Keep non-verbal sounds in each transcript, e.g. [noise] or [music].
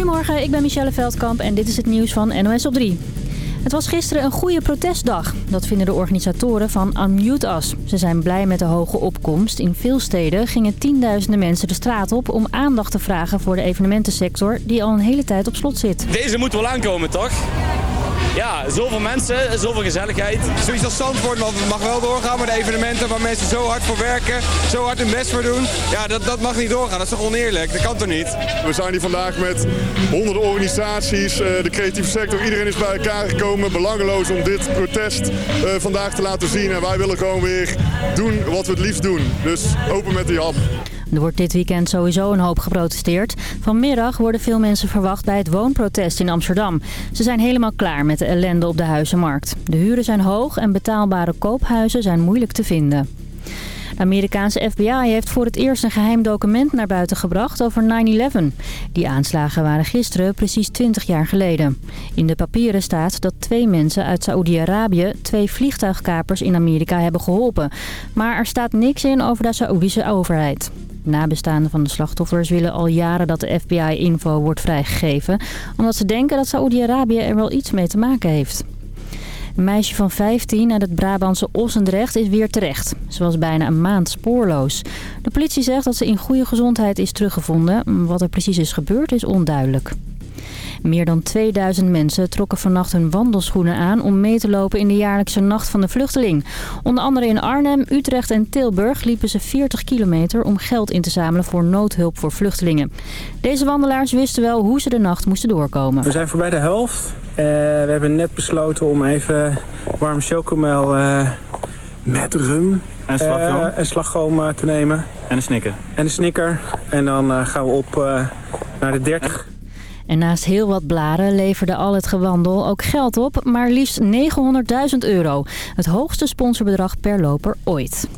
Goedemorgen, ik ben Michelle Veldkamp en dit is het nieuws van NOS op 3. Het was gisteren een goede protestdag. Dat vinden de organisatoren van Unmute Us. Ze zijn blij met de hoge opkomst. In veel steden gingen tienduizenden mensen de straat op... om aandacht te vragen voor de evenementensector die al een hele tijd op slot zit. Deze moet wel aankomen, toch? Ja, zoveel mensen, zoveel gezelligheid. Zoiets als Zandvoort mag wel doorgaan, maar de evenementen waar mensen zo hard voor werken, zo hard hun best voor doen, ja, dat, dat mag niet doorgaan. Dat is toch oneerlijk? Dat kan toch niet? We zijn hier vandaag met honderden organisaties, eh, de creatieve sector, iedereen is bij elkaar gekomen. Belangeloos om dit protest eh, vandaag te laten zien. En wij willen gewoon weer doen wat we het liefst doen. Dus open met die hap. Er wordt dit weekend sowieso een hoop geprotesteerd. Vanmiddag worden veel mensen verwacht bij het woonprotest in Amsterdam. Ze zijn helemaal klaar met de ellende op de huizenmarkt. De huren zijn hoog en betaalbare koophuizen zijn moeilijk te vinden. De Amerikaanse FBI heeft voor het eerst een geheim document naar buiten gebracht over 9-11. Die aanslagen waren gisteren precies 20 jaar geleden. In de papieren staat dat twee mensen uit Saoedi-Arabië twee vliegtuigkapers in Amerika hebben geholpen. Maar er staat niks in over de Saoedische overheid. Nabestaanden van de slachtoffers willen al jaren dat de FBI-info wordt vrijgegeven... omdat ze denken dat Saoedi-Arabië er wel iets mee te maken heeft. Een meisje van 15 uit het Brabantse Ossendrecht is weer terecht. Ze was bijna een maand spoorloos. De politie zegt dat ze in goede gezondheid is teruggevonden. Wat er precies is gebeurd is onduidelijk. Meer dan 2000 mensen trokken vannacht hun wandelschoenen aan om mee te lopen in de jaarlijkse Nacht van de Vluchteling. Onder andere in Arnhem, Utrecht en Tilburg liepen ze 40 kilometer om geld in te zamelen voor noodhulp voor vluchtelingen. Deze wandelaars wisten wel hoe ze de nacht moesten doorkomen. We zijn voorbij de helft. Uh, we hebben net besloten om even warm chocomel uh, met rum en slagroom, uh, en slagroom te nemen. En een snicker. En een snicker. En dan gaan we op naar de 30. En naast heel wat blaren leverde al het gewandel ook geld op, maar liefst 900.000 euro. Het hoogste sponsorbedrag per loper ooit.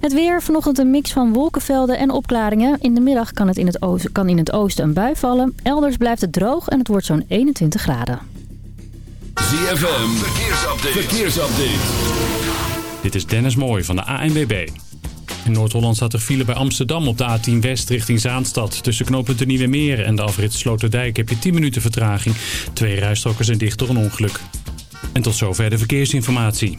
Het weer, vanochtend een mix van wolkenvelden en opklaringen. In de middag kan, het in, het oosten, kan in het oosten een bui vallen. Elders blijft het droog en het wordt zo'n 21 graden. ZFM, verkeersupdate. verkeersupdate. Dit is Dennis Mooij van de ANWB. In Noord-Holland staat er file bij Amsterdam op de A10 West richting Zaanstad. Tussen knooppunt de Nieuwe Meer en de afrit Sloterdijk heb je 10 minuten vertraging. Twee rijstroken zijn dicht door een ongeluk. En tot zover de verkeersinformatie.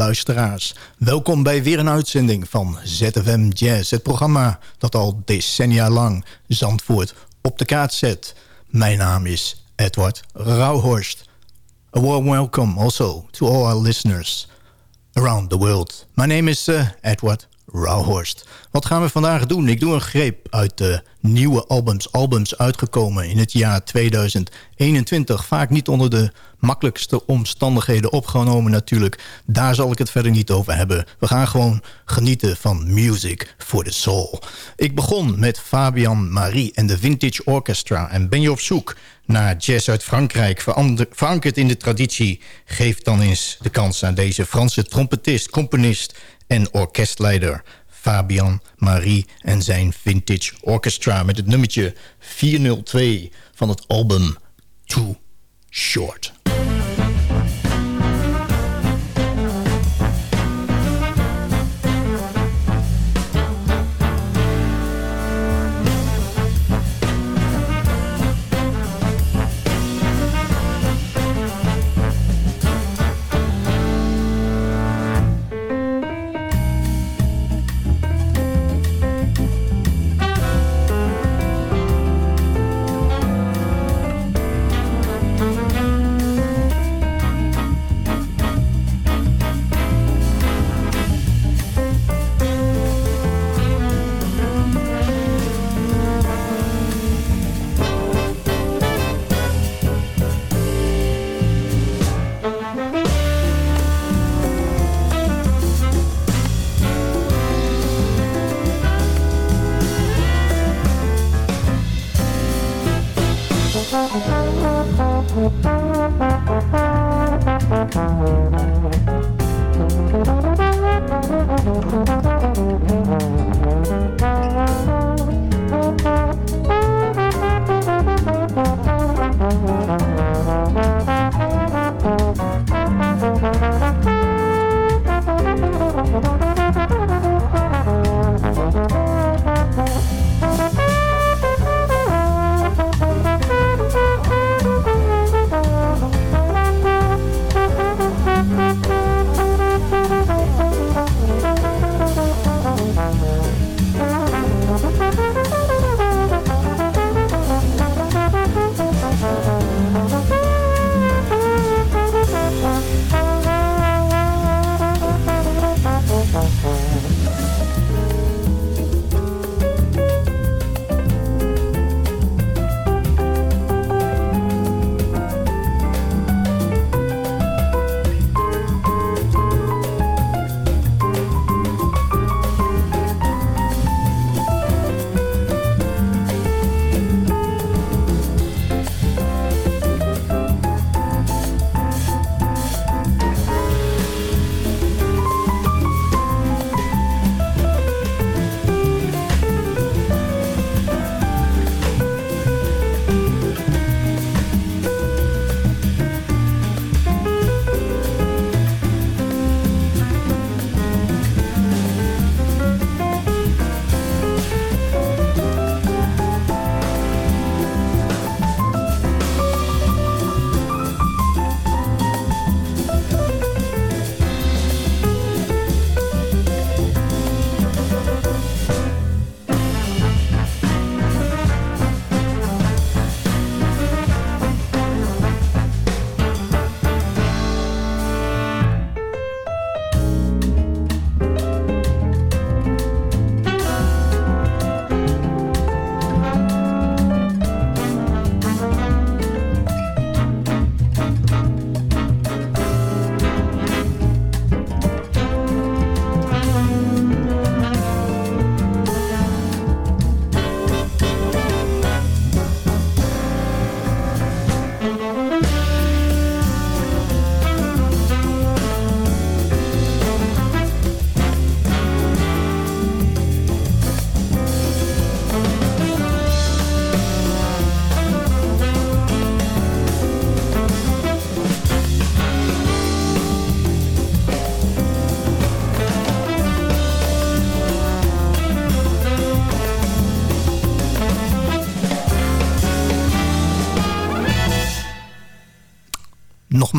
Luisteraars. Welkom bij weer een uitzending van ZFM Jazz. Het programma dat al decennia lang Zandvoort op de kaart zet. Mijn naam is Edward Rauhorst. A warm welcome also to all our listeners around the world. My name is uh, Edward Rauhorst. Wat gaan we vandaag doen? Ik doe een greep uit de nieuwe albums. Albums uitgekomen in het jaar 2021. Vaak niet onder de makkelijkste omstandigheden opgenomen natuurlijk. Daar zal ik het verder niet over hebben. We gaan gewoon genieten van Music for the Soul. Ik begon met Fabian Marie en de Vintage Orchestra. En ben je op zoek naar jazz uit Frankrijk... verankerd in de traditie... geef dan eens de kans aan deze Franse trompetist, componist en orkestleider Fabian Marie en zijn Vintage Orchestra... met het nummertje 402 van het album Too Short.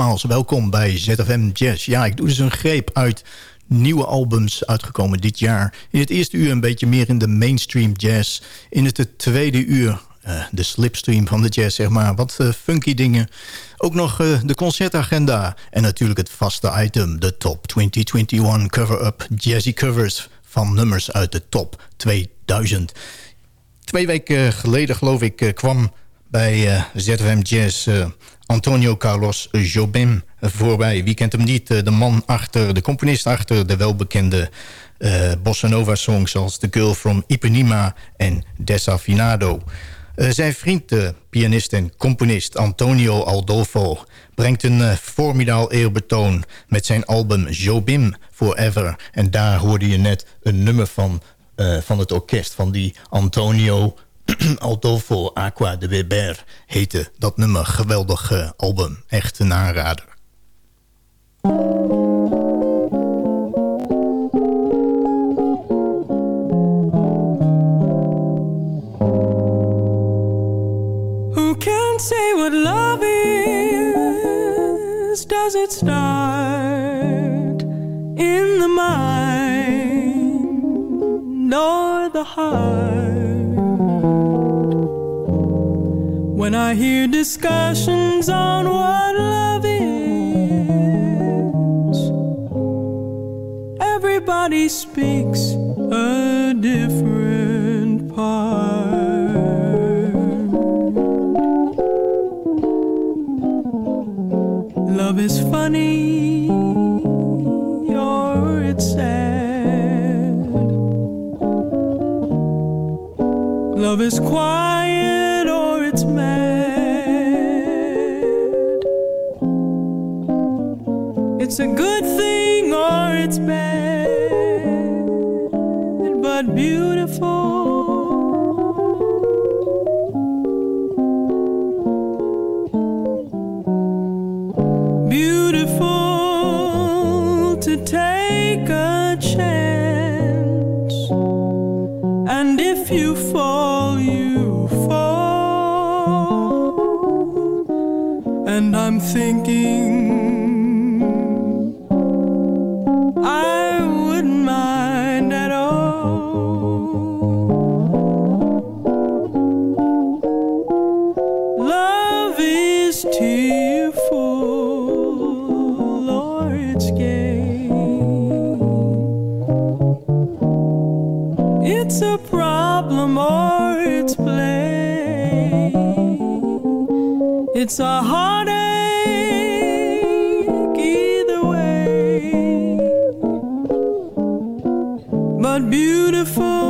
Welkom bij ZFM Jazz. Ja, ik doe dus een greep uit nieuwe albums uitgekomen dit jaar. In het eerste uur een beetje meer in de mainstream jazz. In het tweede uur uh, de slipstream van de jazz, zeg maar. Wat uh, funky dingen. Ook nog uh, de concertagenda. En natuurlijk het vaste item, de Top 2021 Cover-Up Jazzy Covers... van nummers uit de Top 2000. Twee weken geleden, geloof ik, kwam bij ZFM Jazz... Antonio Carlos Jobim voorbij. Wie kent hem niet? De man achter, de componist achter de welbekende uh, bossa nova songs... zoals The Girl from Ipanema en Desafinado. Uh, zijn vriend, de pianist en componist Antonio Aldolfo... brengt een uh, formidaal eerbetoon met zijn album Jobim Forever. En daar hoorde je net een nummer van, van het orkest... van die Antonio [clears throat] Aldolfo Aqua de Weber heette dat nummer. Geweldig album, echt een aanrader. say what love is. Does it start in the mind or the heart? When I hear discussions on what love is, everybody speaks a different part. Love is funny or it's sad. Love is quiet bad, but beautiful. beautiful to take a chance. And if you fall, you fall. And I'm thinking, is tearful or it's gay. It's a problem or it's play. It's a heartache either way. But beautiful.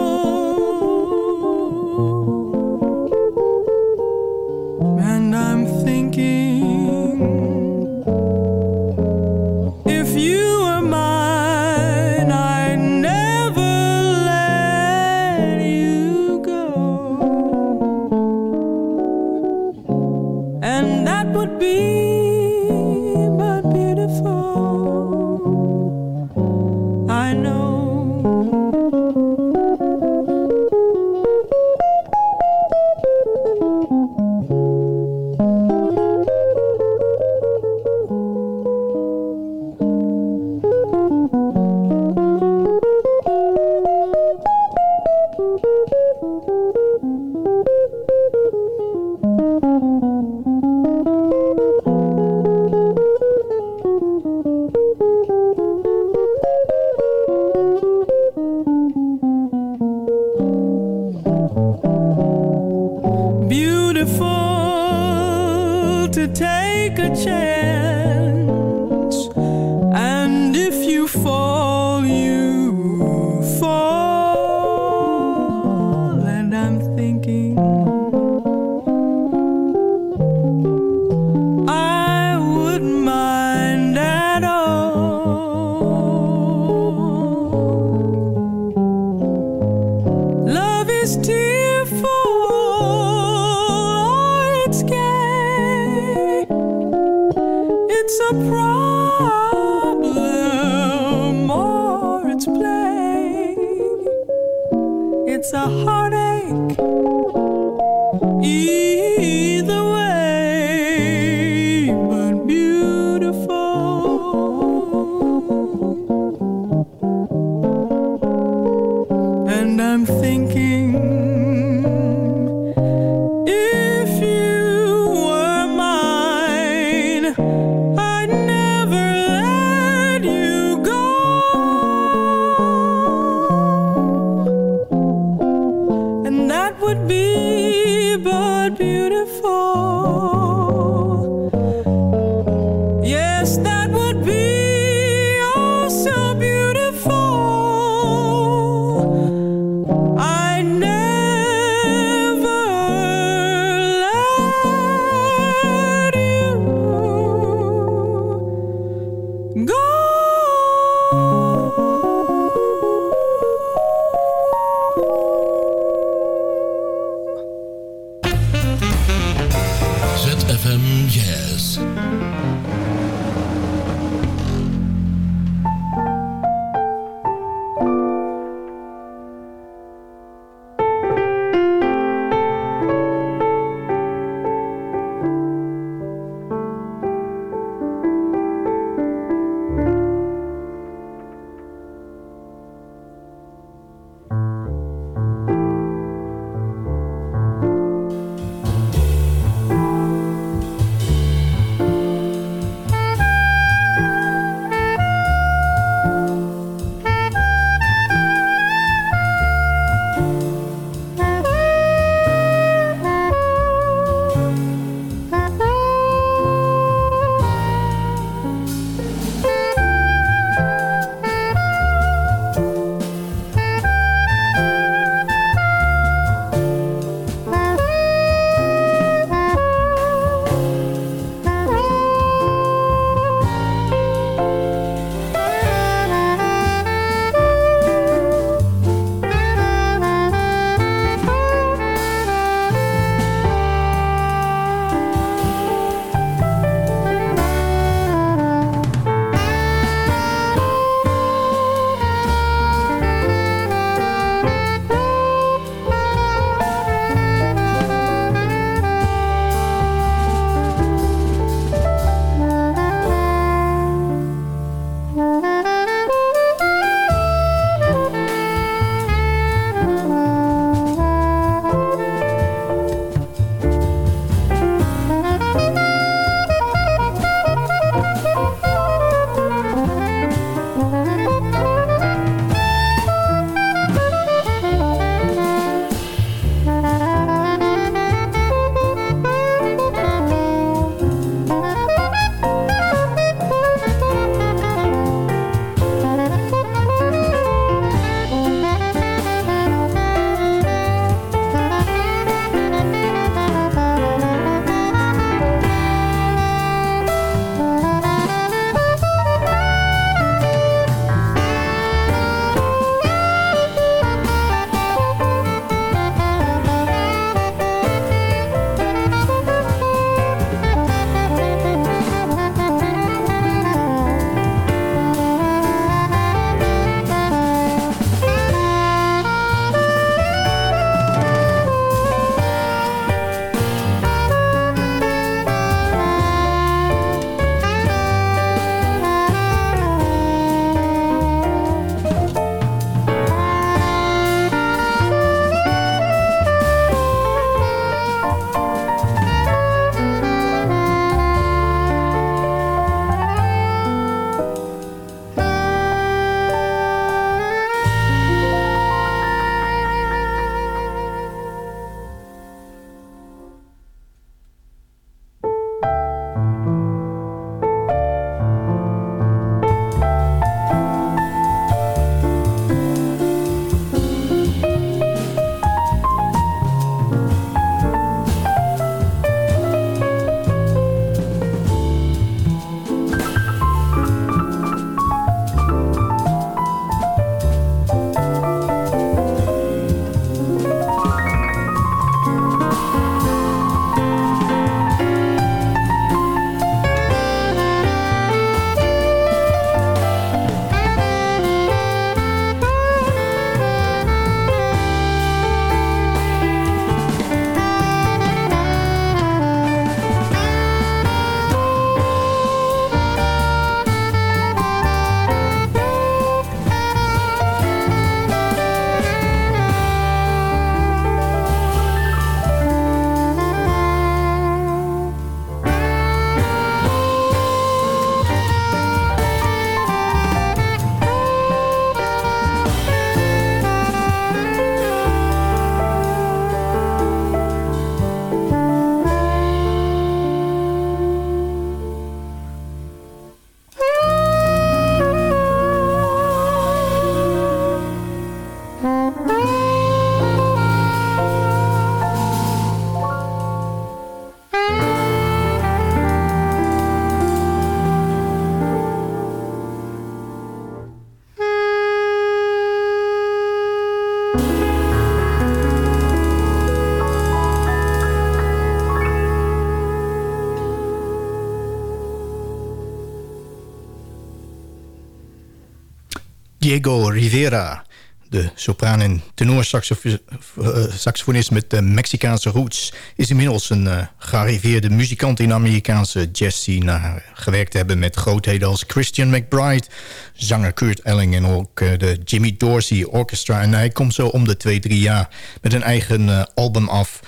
Diego Rivera. De sopraan en tenorsaxofonist eh, met de Mexicaanse roots... is inmiddels een uh, gearriveerde muzikant in de Amerikaanse jazz-scene... gewerkt hebben met grootheden als Christian McBride... zanger Kurt Elling en ook de Jimmy Dorsey Orchestra. En hij komt zo om de twee, drie jaar met een eigen album af,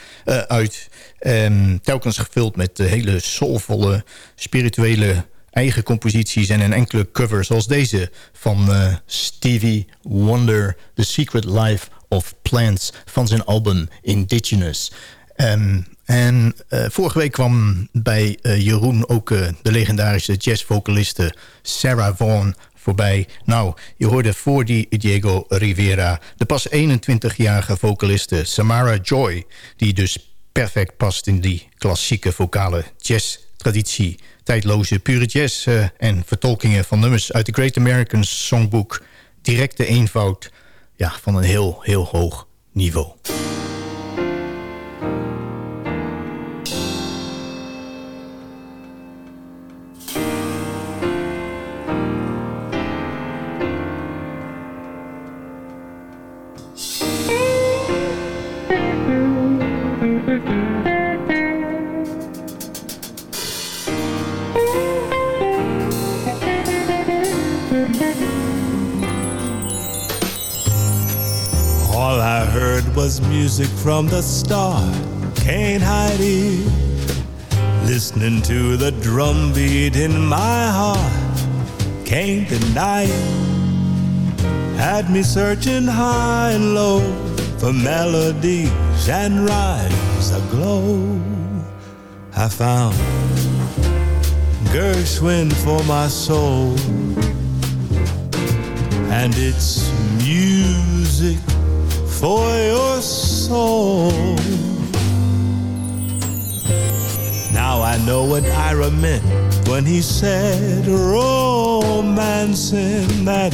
uit... Um, telkens gevuld met hele soulvolle, spirituele eigen composities en een enkele cover zoals deze van uh, Stevie Wonder, The Secret Life of Plants van zijn album Indigenous. Um, en uh, vorige week kwam bij uh, Jeroen ook de legendarische jazzvocaliste Sarah Vaughan voorbij. Nou, je hoorde voor die Diego Rivera de pas 21-jarige vocaliste Samara Joy... die dus perfect past in die klassieke vocale jazz-traditie tijdloze pure jazz uh, en vertolkingen van nummers uit de Great American Songbook. Directe eenvoud ja, van een heel, heel hoog niveau. From the start. Can't hide it. Listening to the drum beat in my heart. Can't deny it. Had me searching high and low for melodies and rhymes aglow. I found Gershwin for my soul. And it's music for your soul. Now I know what Ira meant when he said, romancing that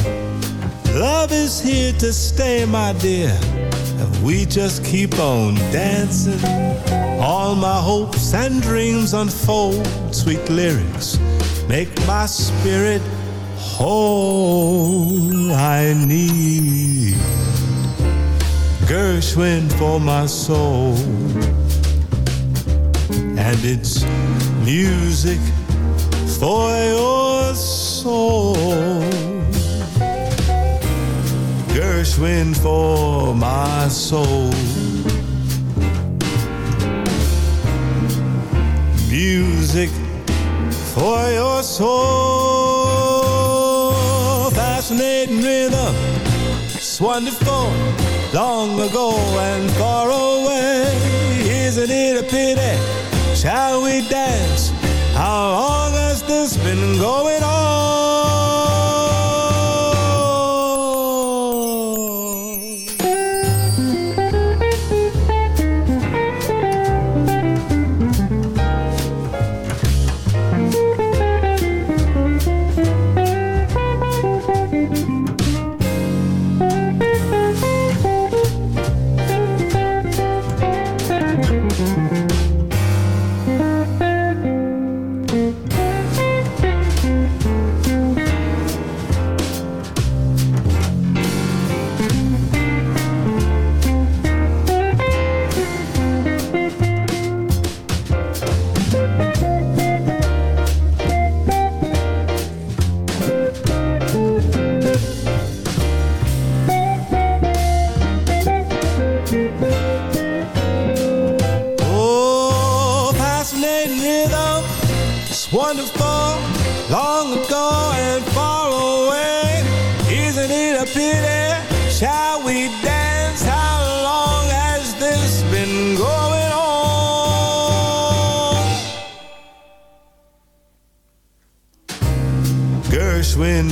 love is here to stay, my dear. If we just keep on dancing, all my hopes and dreams unfold. Sweet lyrics make my spirit whole. I need Gershwin for my soul. And it's music for your soul. Gershwin for my soul. Music for your soul. Fascinating rhythm. Wonderful long ago and far away. Isn't it a pity? Shall we dance? How long has this been going on?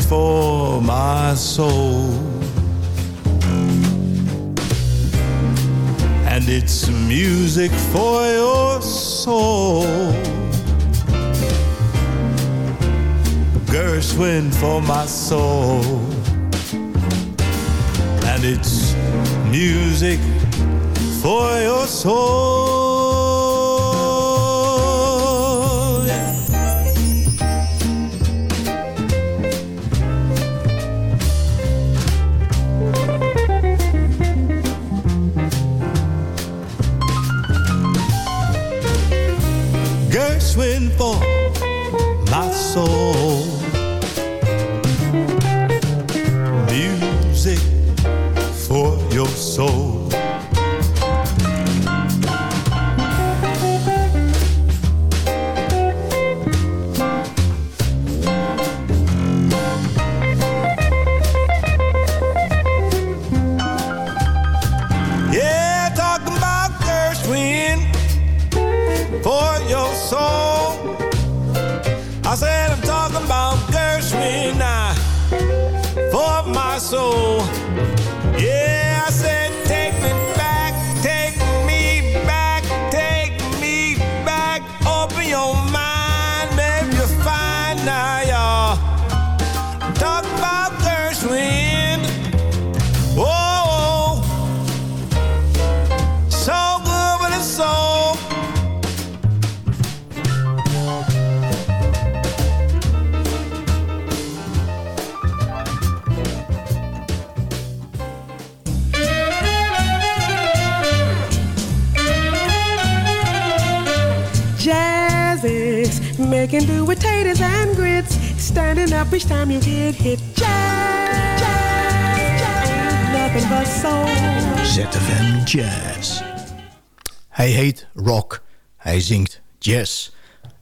For my soul. And it's music for your soul. Gershwin for my soul. And it's music for your soul. Standing up each you hit. Jazz, soul. ZFM Jazz. Hij heet Rock. Hij zingt jazz.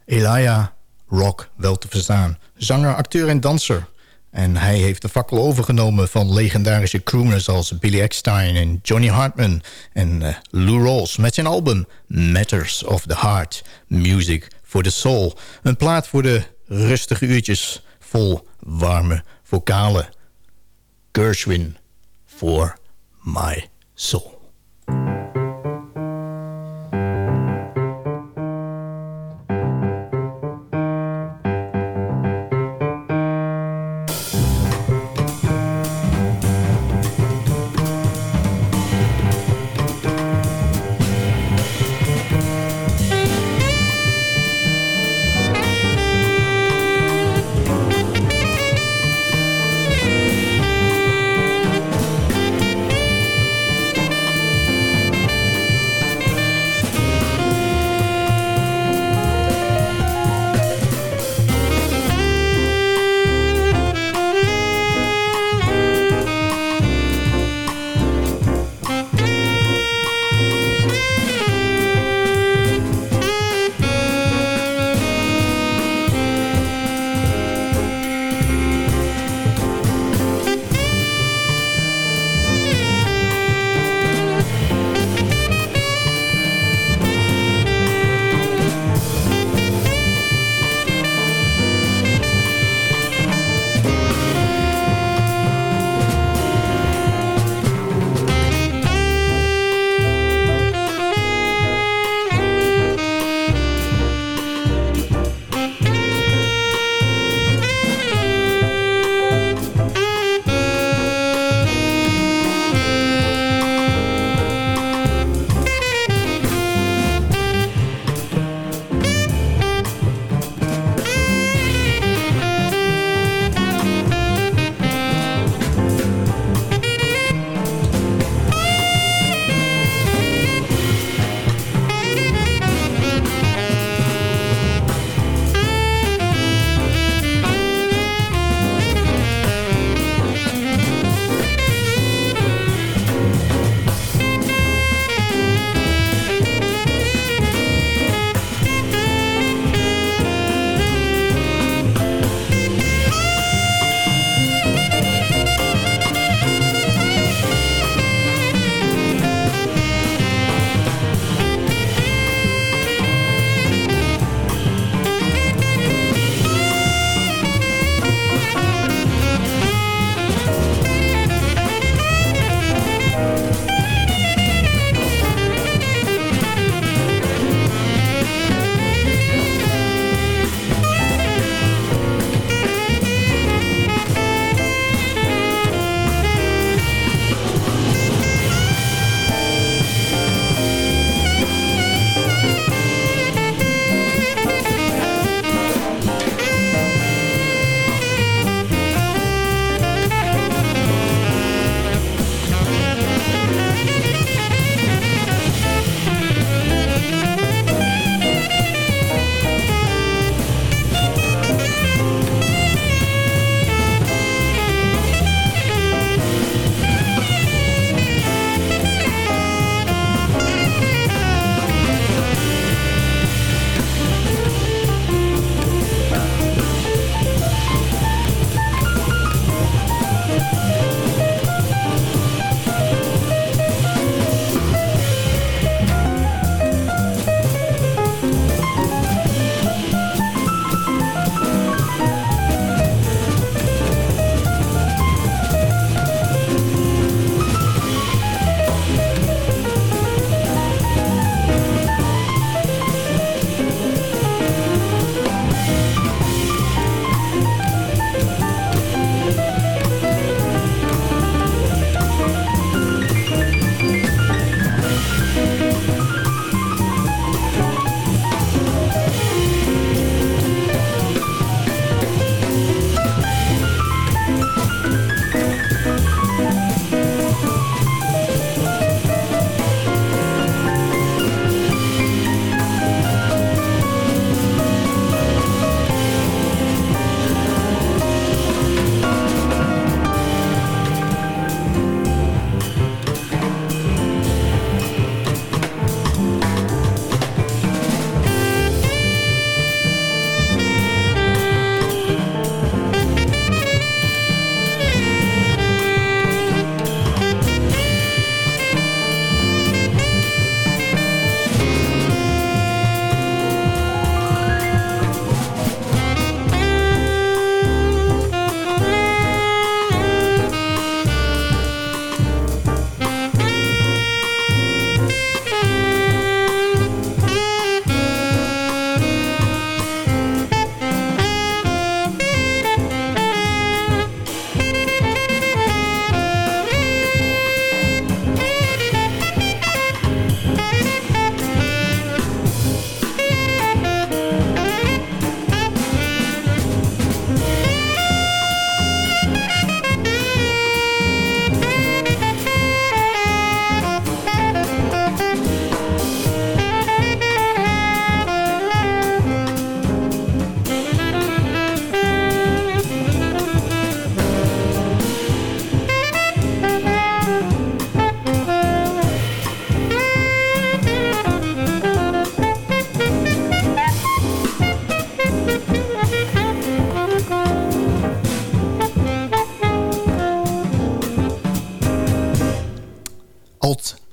Elia Rock, wel te verstaan. Zanger, acteur en danser. En hij heeft de fakkel overgenomen van legendarische crooners... als Billy Eckstein en Johnny Hartman en eh, Lou Rawls... met zijn album Matters of the Heart. Music for the Soul. Een plaat voor de rustige uurtjes vol warme vocalen. Gershwin for my soul.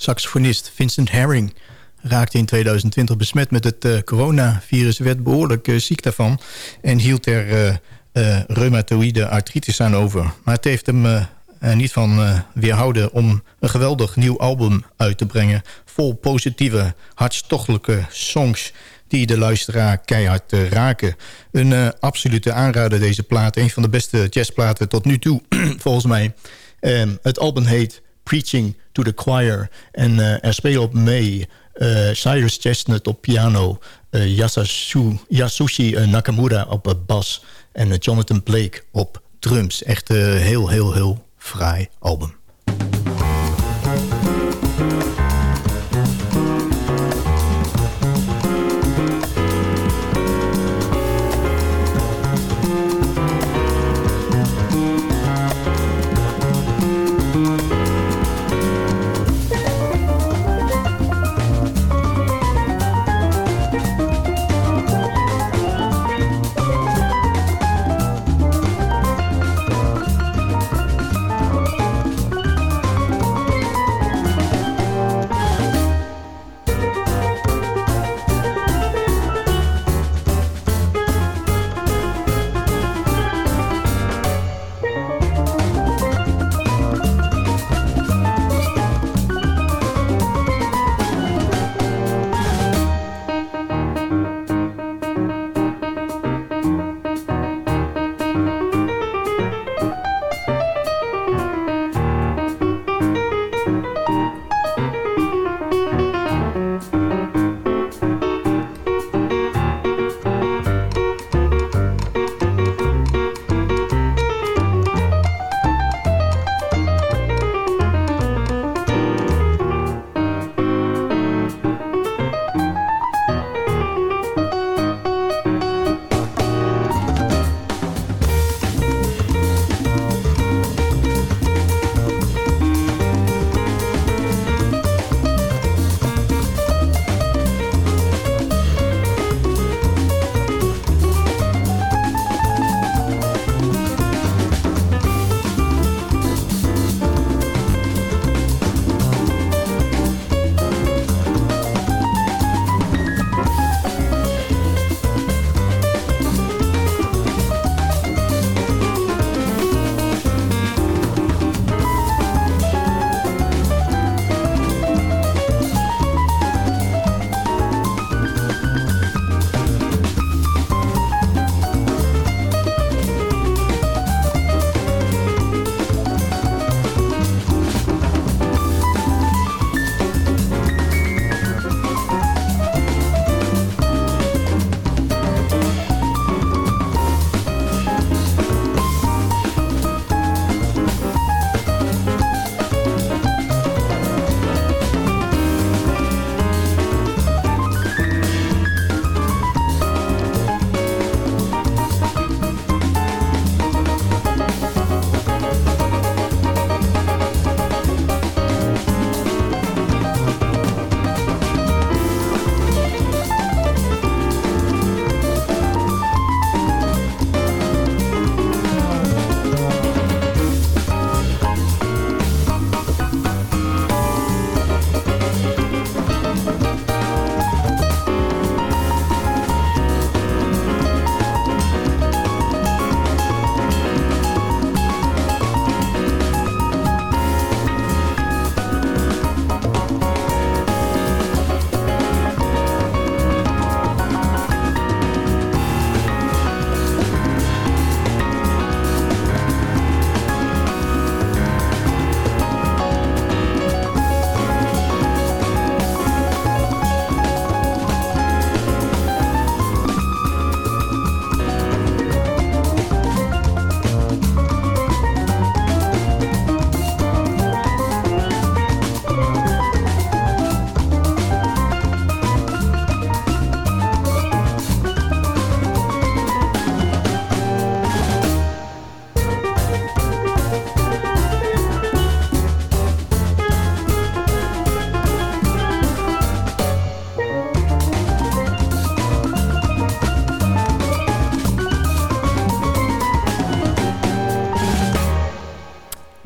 Saxofonist Vincent Herring raakte in 2020 besmet met het uh, coronavirus... werd behoorlijk uh, ziek daarvan en hield er uh, reumatoïde artritis aan over. Maar het heeft hem niet van weerhouden om een geweldig nieuw album uit te brengen... vol positieve, hartstochtelijke songs die de luisteraar keihard raken. Een absolute aanrader deze plaat. Een van de beste jazzplaten tot nu toe, [clears throat] volgens mij. Um, het album heet Preaching to the Choir. En uh, er spelen op mee uh, Cyrus Chestnut op piano... Yasasu, Yasushi Nakamura op bas... en Jonathan Blake op drums. Echt een heel, heel, heel fraai album.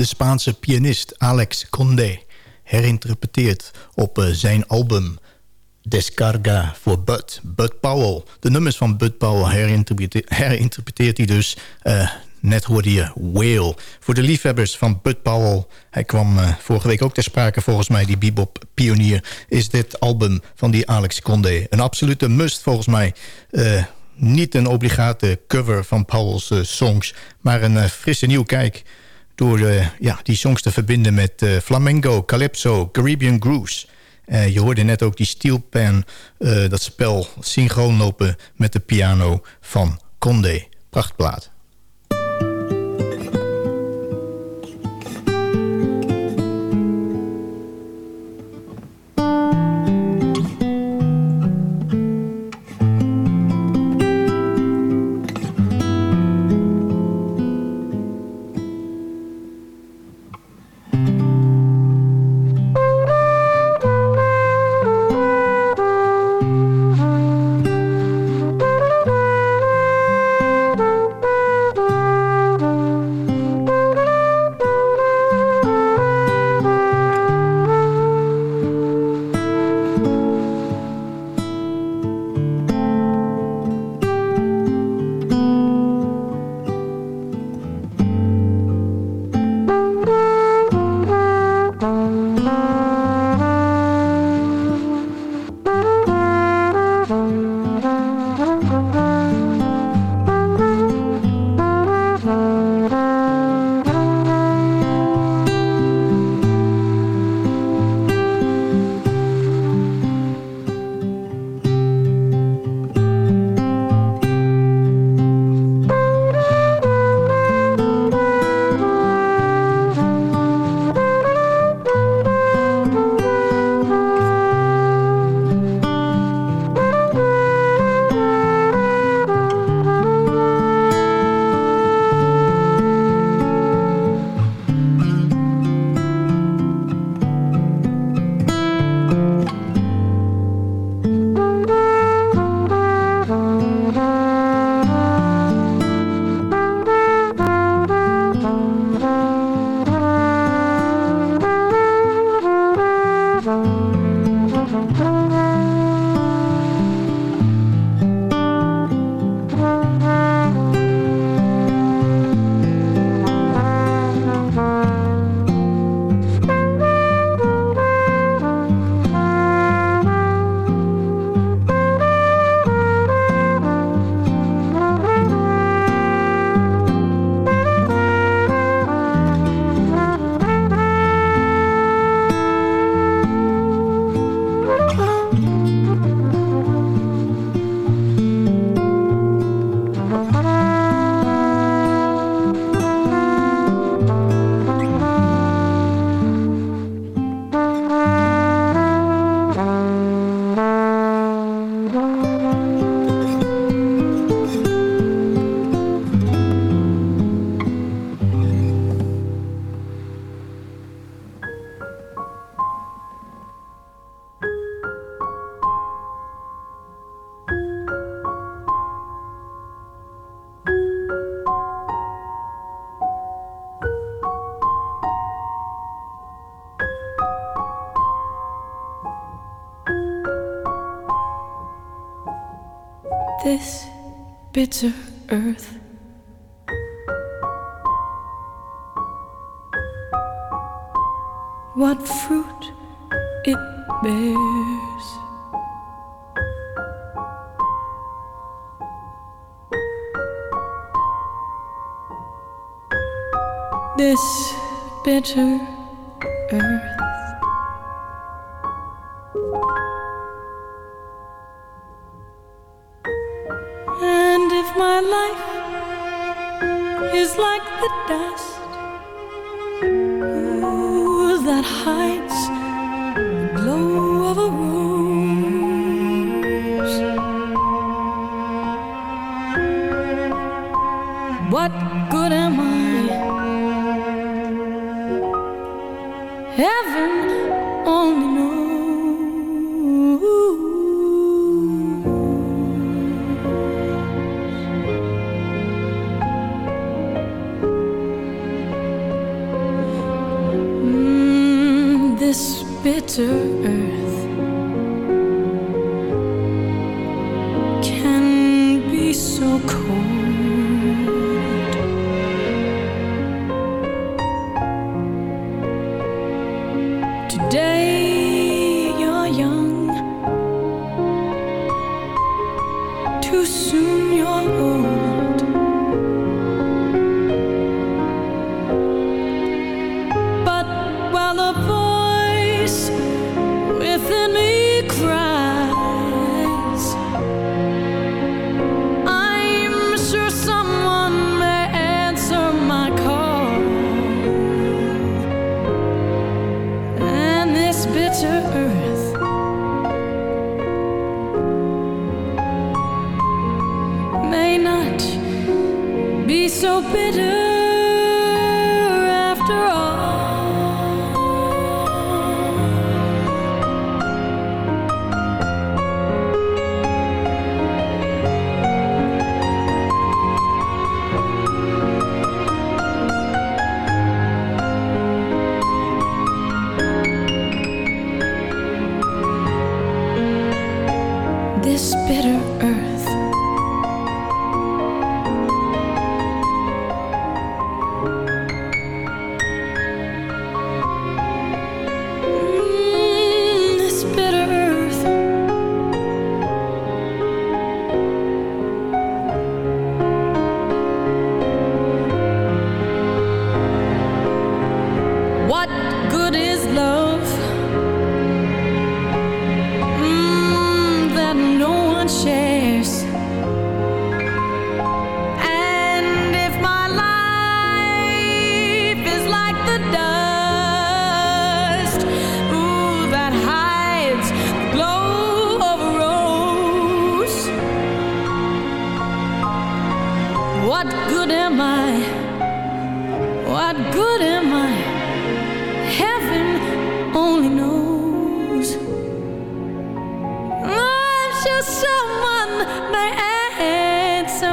Spaanse pianist Alex Condé herinterpreteerd op zijn album Descarga voor Bud. Bud Powell. De nummers van Bud Powell herinterpreteert, herinterpreteert hij dus. Uh, net hoorde je Whale. Voor de liefhebbers van Bud Powell... hij kwam uh, vorige week ook ter sprake volgens mij... die bebop-pionier... is dit album van die Alex Condé. Een absolute must volgens mij... Niet een obligate cover van Powell's songs... maar een frisse nieuw kijk... door ja, die songs te verbinden met flamenco, calypso, Caribbean grooves... Uh, je hoorde net ook die Steelpan, uh, dat spel synchroon lopen met de piano van Condé. Prachtplaat. This bitter earth. What fruit it bears. This bitter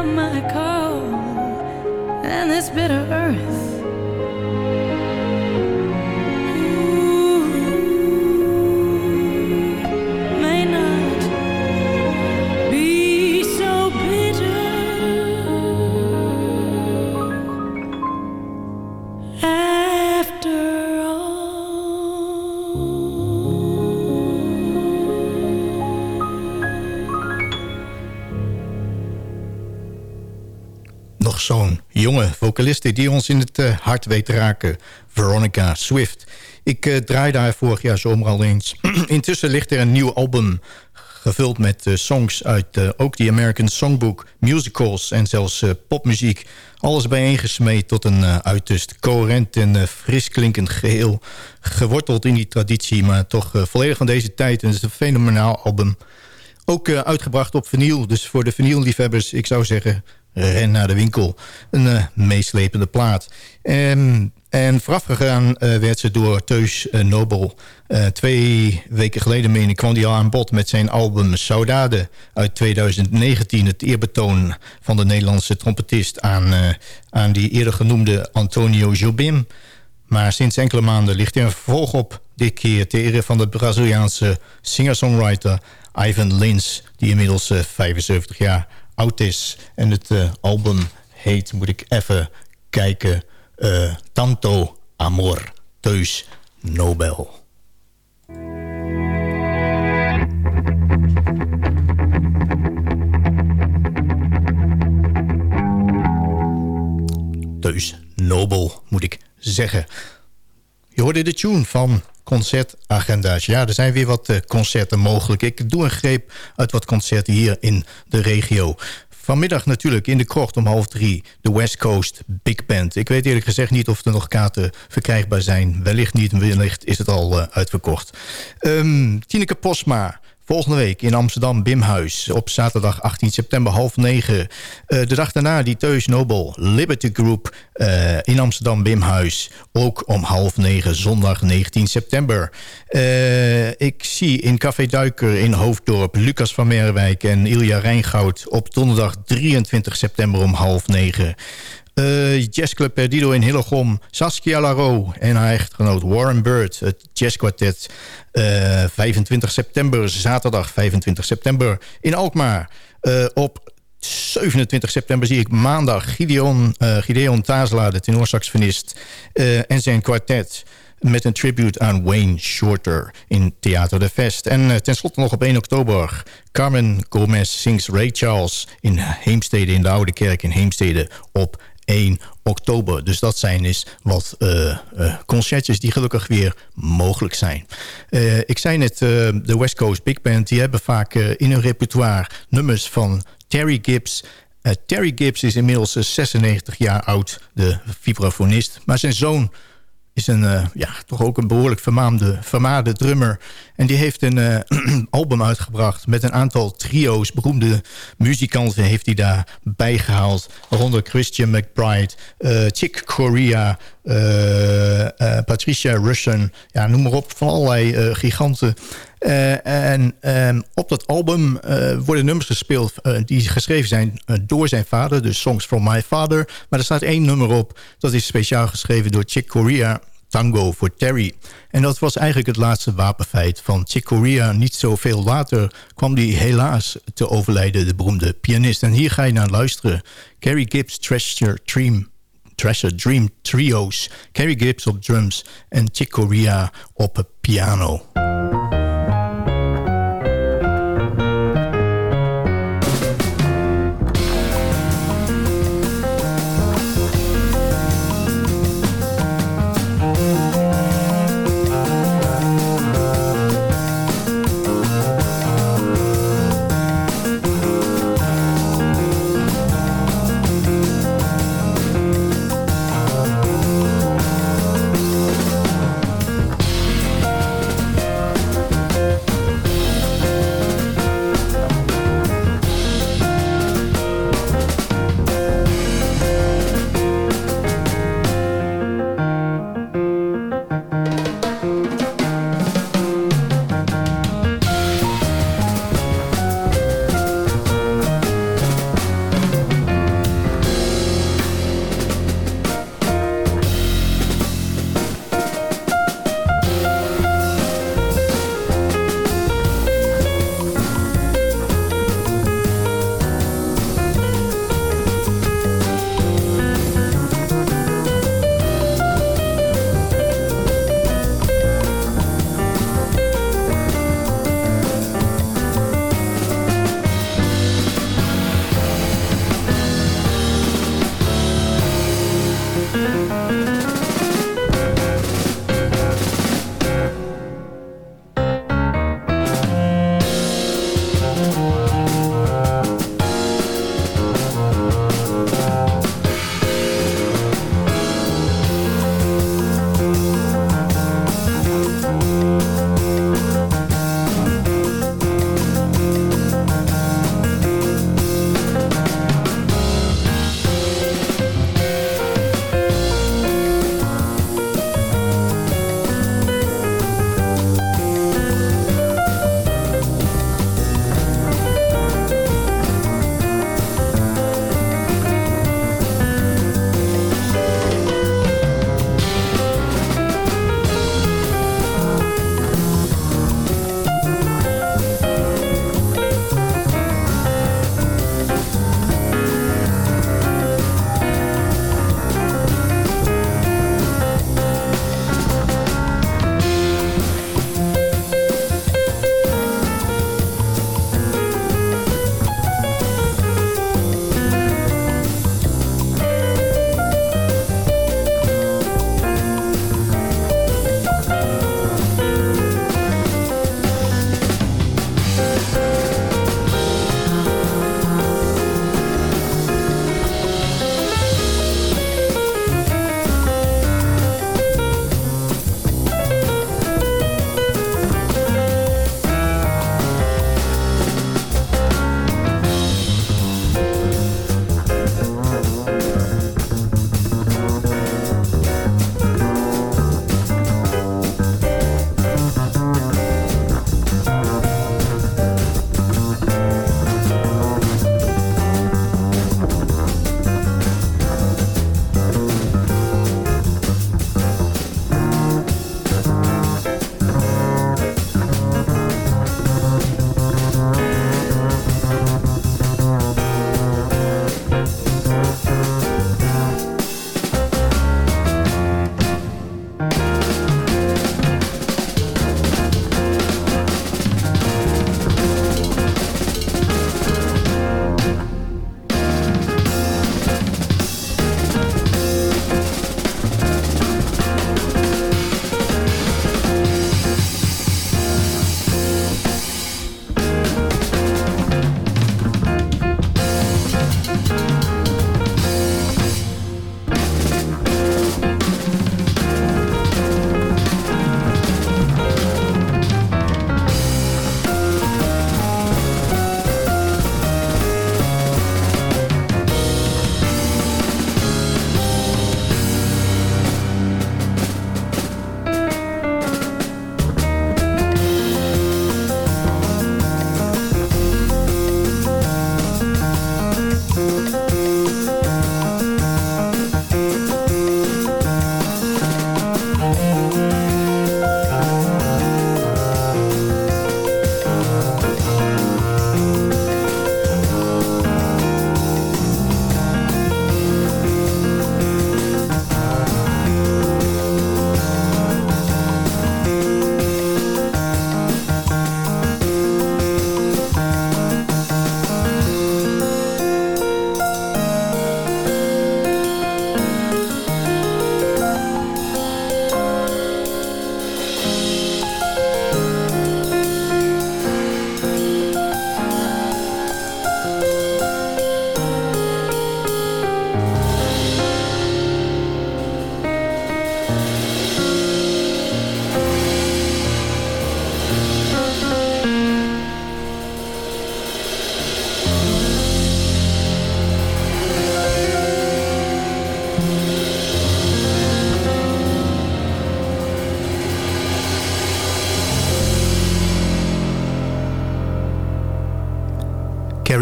my call, and this bitter earth. Vocaliste die ons in het eh, hart weet raken. Veronica Swift. Ik uh, draaide haar vorig jaar zomer al eens. [clears throat] Intussen ligt er een nieuw album gevuld met uh, songs uit uh, ook die American Songbook, musicals en zelfs popmuziek. Alles bijeengesmeed tot een uiterst coherent en fris klinkend geheel. Geworteld in die traditie, maar toch volledig van deze tijd. En het is een fenomenaal album. Ook uitgebracht op vinyl, dus voor de vinylliefhebbers, ik zou zeggen... ren naar de winkel. Een meeslepende plaat. En en voorafgegaan uh, werd ze door Teus uh, Nobel. Twee weken geleden, meen ik, kwam hij al aan bod met zijn album Saudade uit 2019. Het eerbetoon van de Nederlandse trompetist aan, aan die eerder genoemde Antonio Jobim. Maar sinds enkele maanden ligt er een vervolg op. Dit keer ter ere van de Braziliaanse singer-songwriter Ivan Lins... die inmiddels 75 jaar oud is. En het album heet, moet ik even kijken... Uh, tanto amor, Teus Nobel. Teus Nobel, moet ik zeggen. Je hoorde de tune van concertagenda's. Ja, er zijn weer wat uh, concerten mogelijk. Ik doe een greep uit wat concerten hier in de regio. Vanmiddag natuurlijk in de krocht om half drie. De West Coast Big Band. Ik weet eerlijk gezegd niet of er nog kaarten verkrijgbaar zijn. Wellicht niet, wellicht is het al uh, uitverkocht. Um, Tineke Posma. Volgende week in Amsterdam Bimhuis. Op zaterdag 18 september half negen. Uh, de dag daarna die Teus Nobel Liberty Group uh, in Amsterdam Bimhuis. Ook om half negen zondag 19 september. Uh, ik zie in Café Duiker in Hoofddorp Lucas van Merwijk en Ilja Rijngoud... op donderdag 23 september om half negen Uh, Jazzclub Perdido in Hillegom. Saskia Laro en haar echtgenoot Warren Bird. Het jazzkwartet. Uh, 25 september, zaterdag 25 september in Alkmaar. Uh, op 27 september zie ik maandag Gideon, Gideon Tazela, de tenorsaxofonist... en zijn kwartet met een tribute aan Wayne Shorter in Theater de Vest. En tenslotte nog op 1 oktober... Carmen Gomez sings Ray Charles in Heemstede, in de Oude Kerk in Heemstede... op 1 oktober. Dus dat zijn dus wat uh, uh, concertjes die gelukkig weer mogelijk zijn. Uh, ik zei net, de West Coast Big Band... die hebben vaak in hun repertoire nummers van Terry Gibbs... Terry Gibbs is inmiddels 96 jaar oud, de vibrafonist. Maar zijn zoon is een, uh, ja, toch ook een behoorlijk vermaamde, vermaarde drummer. En die heeft een uh, [clears throat] album uitgebracht met een aantal trio's. Beroemde muzikanten heeft hij daar bijgehaald. Waaronder Christian McBride, uh, Chick Corea, Patricia Russian. Ja, noem maar op, van allerlei giganten. En um, op dat album worden nummers gespeeld die geschreven zijn door zijn vader. Dus Songs from My Father. Maar er staat één nummer op. Dat is speciaal geschreven door Chick Corea. Tango voor Terry. En dat was eigenlijk het laatste wapenfeit van Chick Corea. Niet zoveel later kwam hij helaas te overlijden, de beroemde pianist. En hier ga je naar luisteren. Carrie Gibbs Treasure Dream, Treasure Dream Trio's. Carrie Gibbs op drums en Chick Corea op piano.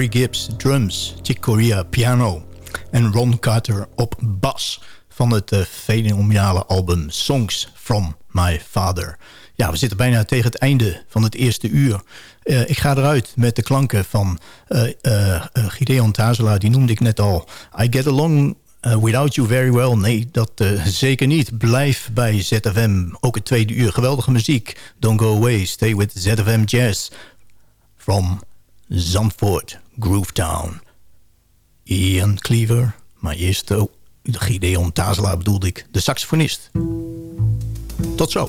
Gary Gibbs drums, Chick Corea piano en Ron Carter op bas van het uh, fenomenale album Songs from My Father. Ja, we zitten bijna tegen het einde van het eerste uur. Uh, ik ga eruit met de klanken van uh, Gideon Tazela, die noemde ik net al. I get along without you very well. Nee, dat zeker niet. Blijf bij ZFM. Ook het tweede uur. Geweldige muziek. Don't go away. Stay with ZFM Jazz. From Zandvoort, Groovetown. Ian Cleaver, maar eerst de Gideon Tazela bedoelde ik, de saxofonist. Tot zo.